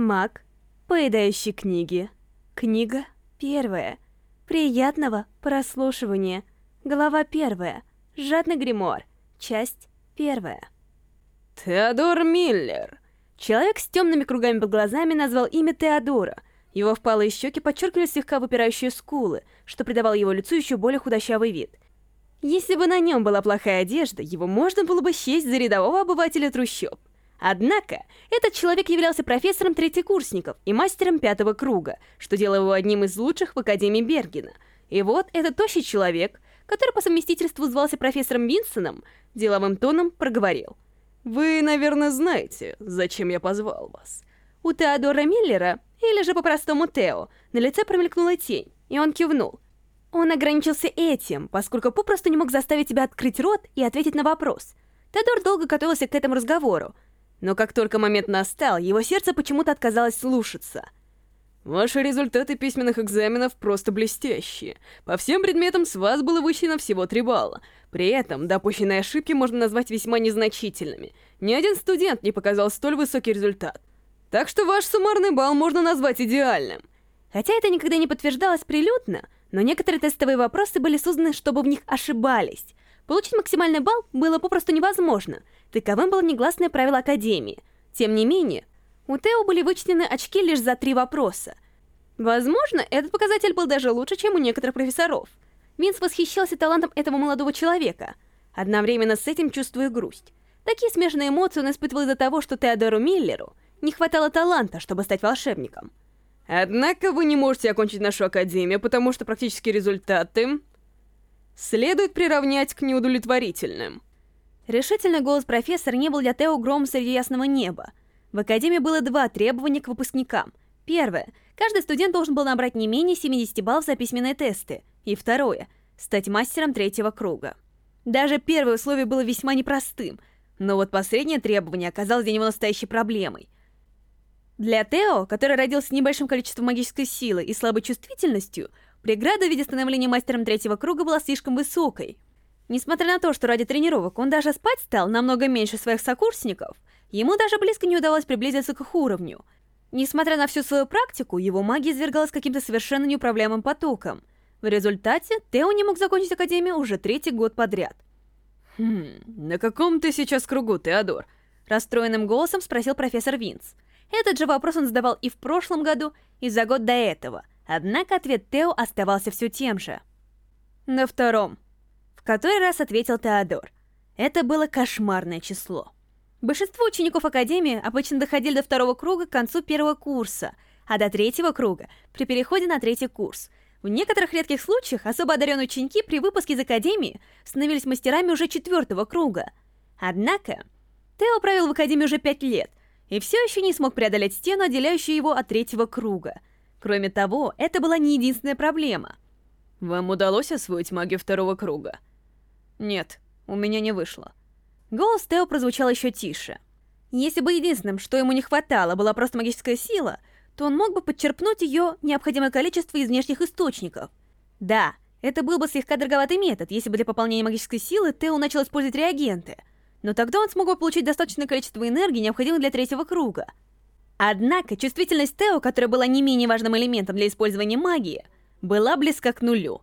Маг, поедающий книги. Книга первая. Приятного прослушивания. Глава первая. Жадный гримуар. Часть первая. Теодор Миллер. Человек с темными кругами под глазами назвал имя Теодора. Его впалые щеки подчеркивали слегка выпирающие скулы, что придавало его лицу еще более худощавый вид. Если бы на нем была плохая одежда, его можно было бы счесть за рядового обывателя трущоб. Однако, этот человек являлся профессором третьекурсников и мастером пятого круга, что делало его одним из лучших в Академии Бергена. И вот этот тощий человек, который по совместительству звался профессором Винсоном, деловым тоном проговорил. «Вы, наверное, знаете, зачем я позвал вас». У Теодора Миллера, или же по-простому Тео, на лице промелькнула тень, и он кивнул. Он ограничился этим, поскольку попросту не мог заставить себя открыть рот и ответить на вопрос. Теодор долго готовился к этому разговору, но как только момент настал, его сердце почему-то отказалось слушаться. Ваши результаты письменных экзаменов просто блестящие. По всем предметам с вас было вычтено всего три балла. При этом допущенные ошибки можно назвать весьма незначительными. Ни один студент не показал столь высокий результат. Так что ваш суммарный балл можно назвать идеальным. Хотя это никогда не подтверждалось прилюдно, но некоторые тестовые вопросы были созданы, чтобы в них ошибались. Получить максимальный балл было попросту невозможно. Таковым было негласное правило Академии. Тем не менее, у Тео были вычтены очки лишь за три вопроса. Возможно, этот показатель был даже лучше, чем у некоторых профессоров. Винс восхищался талантом этого молодого человека, одновременно с этим чувствуя грусть. Такие смешанные эмоции он испытывал из-за того, что Теодору Миллеру не хватало таланта, чтобы стать волшебником. Однако вы не можете окончить нашу академию, потому что практические результаты следует приравнять к неудовлетворительным. Решительный голос профессора не был для Тео громом среди ясного неба. В Академии было два требования к выпускникам. Первое. Каждый студент должен был набрать не менее 70 баллов за письменные тесты. И второе. Стать мастером третьего круга. Даже первое условие было весьма непростым, но вот последнее требование оказалось для него настоящей проблемой. Для Тео, который родился с небольшим количеством магической силы и слабой чувствительностью, Преграда в виде становления мастером третьего круга была слишком высокой. Несмотря на то, что ради тренировок он даже спать стал намного меньше своих сокурсников, ему даже близко не удалось приблизиться к их уровню. Несмотря на всю свою практику, его магия извергалась каким-то совершенно неуправляемым потоком. В результате Тео не мог закончить Академию уже третий год подряд. «Хм, на каком ты сейчас кругу, Теодор?» Расстроенным голосом спросил профессор Винс. Этот же вопрос он задавал и в прошлом году, и за год до этого, Однако ответ Тео оставался все тем же. На втором. В который раз ответил Теодор. Это было кошмарное число. Большинство учеников Академии обычно доходили до второго круга к концу первого курса, а до третьего круга — при переходе на третий курс. В некоторых редких случаях особо одаренные ученики при выпуске из Академии становились мастерами уже четвертого круга. Однако, Тео провел в Академии уже пять лет и все еще не смог преодолеть стену, отделяющую его от третьего круга — Кроме того, это была не единственная проблема. Вам удалось освоить магию второго круга? Нет, у меня не вышло. Голос Тео прозвучал еще тише. Если бы единственным, что ему не хватало, была просто магическая сила, то он мог бы подчерпнуть ее необходимое количество из внешних источников. Да, это был бы слегка дороговатый метод, если бы для пополнения магической силы Тео начал использовать реагенты. Но тогда он смог бы получить достаточное количество энергии, необходимой для третьего круга. Однако чувствительность Тео, которая была не менее важным элементом для использования магии, была близка к нулю.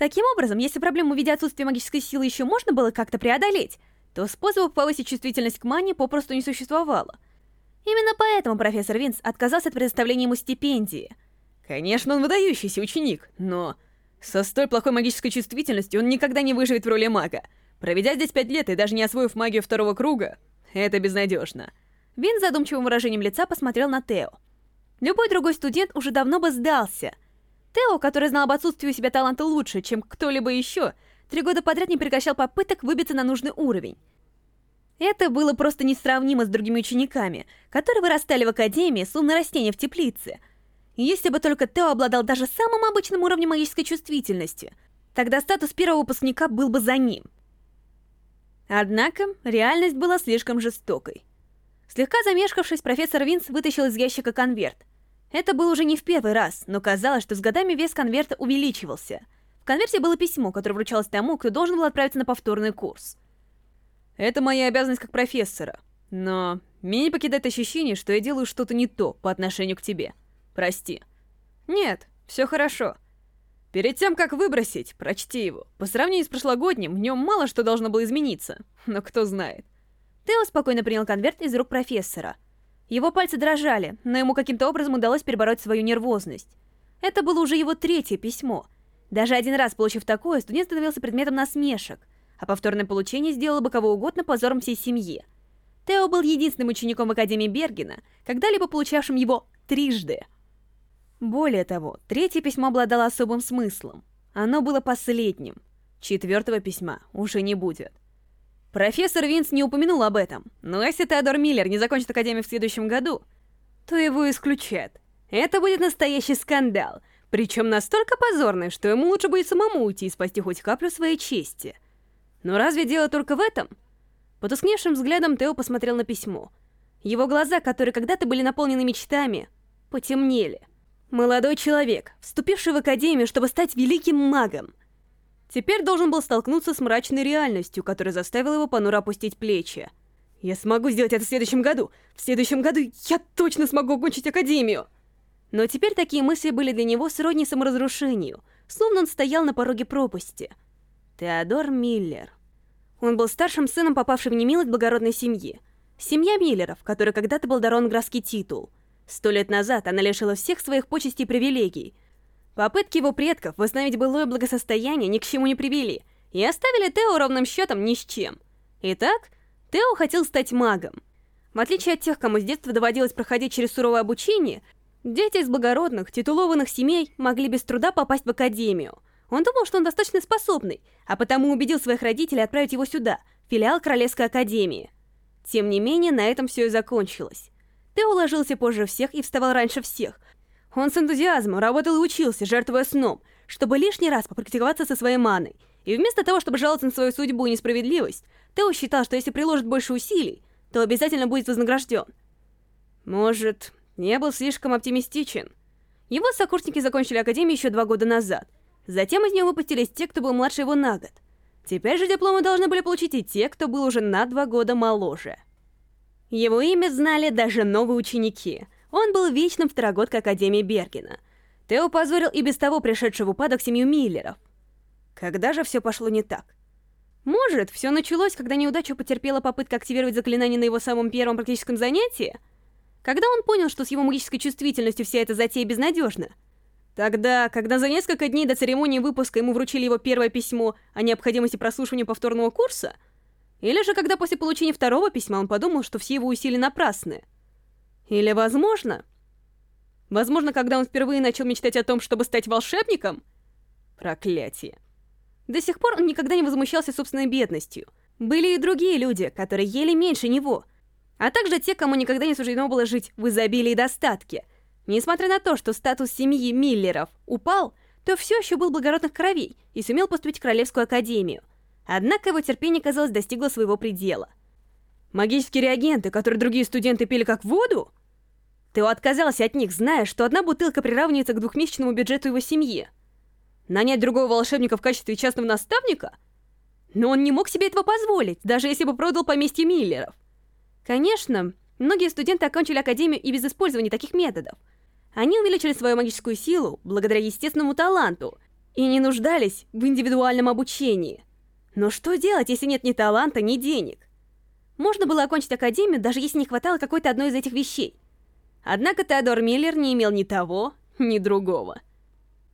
Таким образом, если проблему в виде отсутствия магической силы еще можно было как-то преодолеть, то способов повысить чувствительность к мане попросту не существовало. Именно поэтому профессор Винс отказался от предоставления ему стипендии. Конечно, он выдающийся ученик, но... Со столь плохой магической чувствительностью он никогда не выживет в роли мага. Проведя здесь пять лет и даже не освоив магию второго круга, это безнадежно. Вин задумчивым выражением лица посмотрел на Тео. Любой другой студент уже давно бы сдался. Тео, который знал об отсутствии у себя таланта лучше, чем кто-либо еще, три года подряд не прекращал попыток выбиться на нужный уровень. Это было просто несравнимо с другими учениками, которые вырастали в академии, словно растения в теплице. Если бы только Тео обладал даже самым обычным уровнем магической чувствительности, тогда статус первого выпускника был бы за ним. Однако, реальность была слишком жестокой. Слегка замешкавшись, профессор Винс вытащил из ящика конверт. Это был уже не в первый раз, но казалось, что с годами вес конверта увеличивался. В конверте было письмо, которое вручалось тому, кто должен был отправиться на повторный курс. «Это моя обязанность как профессора. Но меня не покидает ощущение, что я делаю что-то не то по отношению к тебе. Прости. Нет, все хорошо. Перед тем, как выбросить, прочти его. По сравнению с прошлогодним, в нем мало что должно было измениться. Но кто знает. Тео спокойно принял конверт из рук профессора. Его пальцы дрожали, но ему каким-то образом удалось перебороть свою нервозность. Это было уже его третье письмо. Даже один раз получив такое, студент становился предметом насмешек, а повторное получение сделало бы кого угодно позором всей семьи. Тео был единственным учеником в Академии Бергена, когда-либо получавшим его трижды. Более того, третье письмо обладало особым смыслом. Оно было последним. Четвертого письма уже не будет. Профессор Винс не упомянул об этом, но если Теодор Миллер не закончит Академию в следующем году, то его исключат. Это будет настоящий скандал, причем настолько позорный, что ему лучше будет самому уйти и спасти хоть каплю своей чести. Но разве дело только в этом? Потускневшим взглядом Тео посмотрел на письмо. Его глаза, которые когда-то были наполнены мечтами, потемнели. Молодой человек, вступивший в Академию, чтобы стать великим магом, теперь должен был столкнуться с мрачной реальностью, которая заставила его понуро опустить плечи. «Я смогу сделать это в следующем году! В следующем году я точно смогу окончить Академию!» Но теперь такие мысли были для него сродни саморазрушению, словно он стоял на пороге пропасти. Теодор Миллер. Он был старшим сыном, попавшим в немилость благородной семьи. Семья Миллеров, которой когда-то был дарован графский титул. Сто лет назад она лишила всех своих почестей и привилегий. Попытки его предков восстановить былое благосостояние ни к чему не привели, и оставили Тео ровным счетом ни с чем. Итак, Тео хотел стать магом. В отличие от тех, кому с детства доводилось проходить через суровое обучение, Дети из благородных, титулованных семей могли без труда попасть в академию. Он думал, что он достаточно способный, а потому убедил своих родителей отправить его сюда, в филиал Королевской академии. Тем не менее, на этом все и закончилось. Тео уложился позже всех и вставал раньше всех. Он с энтузиазмом работал и учился, жертвуя сном, чтобы лишний раз попрактиковаться со своей маной. И вместо того, чтобы жаловаться на свою судьбу и несправедливость, Тео считал, что если приложит больше усилий, то обязательно будет вознагражден. Может, не был слишком оптимистичен. Его сокурсники закончили академию еще два года назад. Затем из нее выпустились те, кто был младше его на год. Теперь же дипломы должны были получить и те, кто был уже на два года моложе. Его имя знали даже новые ученики. Он был вечным второгодкой Академии Бергена. Тео позорил и без того пришедший в упадок семью Миллеров. Когда же все пошло не так? Может, все началось, когда неудачу потерпела попытка активировать заклинание на его самом первом практическом занятии? Когда он понял, что с его магической чувствительностью вся эта затея безнадежна? Тогда, когда за несколько дней до церемонии выпуска ему вручили его первое письмо о необходимости прослушивания повторного курса? Или же когда после получения второго письма он подумал, что все его усилия напрасны? Или, возможно... Возможно, когда он впервые начал мечтать о том, чтобы стать волшебником? Проклятие. До сих пор он никогда не возмущался собственной бедностью. Были и другие люди, которые ели меньше него, а также те, кому никогда не суждено было жить в изобилии и достатке. Несмотря на то, что статус семьи Миллеров упал, то все еще был благородных кровей и сумел поступить в Королевскую Академию. Однако его терпение, казалось, достигло своего предела. Магические реагенты, которые другие студенты пили как воду? Тео отказался от них, зная, что одна бутылка приравнивается к двухмесячному бюджету его семьи. Нанять другого волшебника в качестве частного наставника? Но он не мог себе этого позволить, даже если бы продал поместье Миллеров. Конечно, многие студенты окончили Академию и без использования таких методов. Они увеличили свою магическую силу благодаря естественному таланту и не нуждались в индивидуальном обучении. Но что делать, если нет ни таланта, ни денег? Можно было окончить Академию, даже если не хватало какой-то одной из этих вещей. Однако Теодор Миллер не имел ни того, ни другого.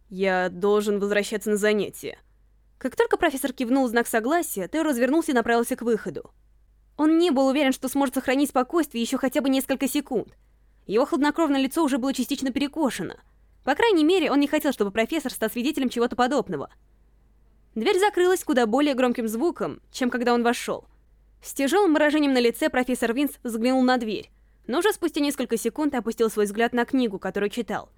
«Я должен возвращаться на занятия». Как только профессор кивнул в знак согласия, Тео развернулся и направился к выходу. Он не был уверен, что сможет сохранить спокойствие еще хотя бы несколько секунд. Его хладнокровное лицо уже было частично перекошено. По крайней мере, он не хотел, чтобы профессор стал свидетелем чего-то подобного. Дверь закрылась куда более громким звуком, чем когда он вошел. С тяжелым выражением на лице профессор Винс взглянул на дверь, но уже спустя несколько секунд опустил свой взгляд на книгу, которую читал.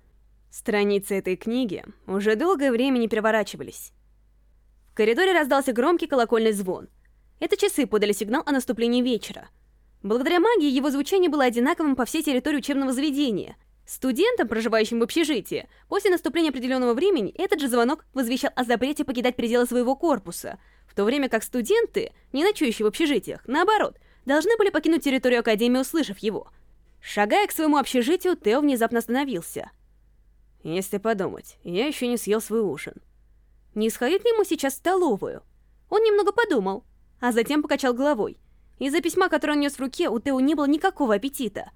Страницы этой книги уже долгое время не переворачивались. В коридоре раздался громкий колокольный звон — это часы подали сигнал о наступлении вечера. Благодаря магии его звучание было одинаковым по всей территории учебного заведения. Студентам, проживающим в общежитии, после наступления определенного времени этот же звонок возвещал о запрете покидать пределы своего корпуса, в то время как студенты, не ночующие в общежитиях, наоборот, должны были покинуть территорию Академии, услышав его. Шагая к своему общежитию, Тео внезапно остановился. Если подумать, я еще не съел свой ужин. Не сходить ли ему сейчас в столовую? Он немного подумал, а затем покачал головой. Из-за письма, которое он нес в руке, у Тео не было никакого аппетита.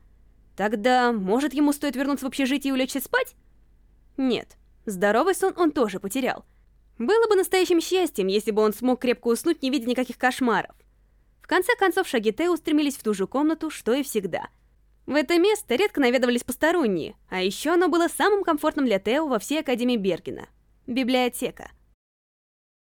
Тогда, может, ему стоит вернуться в общежитие и улечься спать? Нет, здоровый сон он тоже потерял. Было бы настоящим счастьем, если бы он смог крепко уснуть, не видя никаких кошмаров. В конце концов, шаги Тео устремились в ту же комнату, что и всегда. В это место редко наведывались посторонние, а еще оно было самым комфортным для Тео во всей Академии Бергена — библиотека —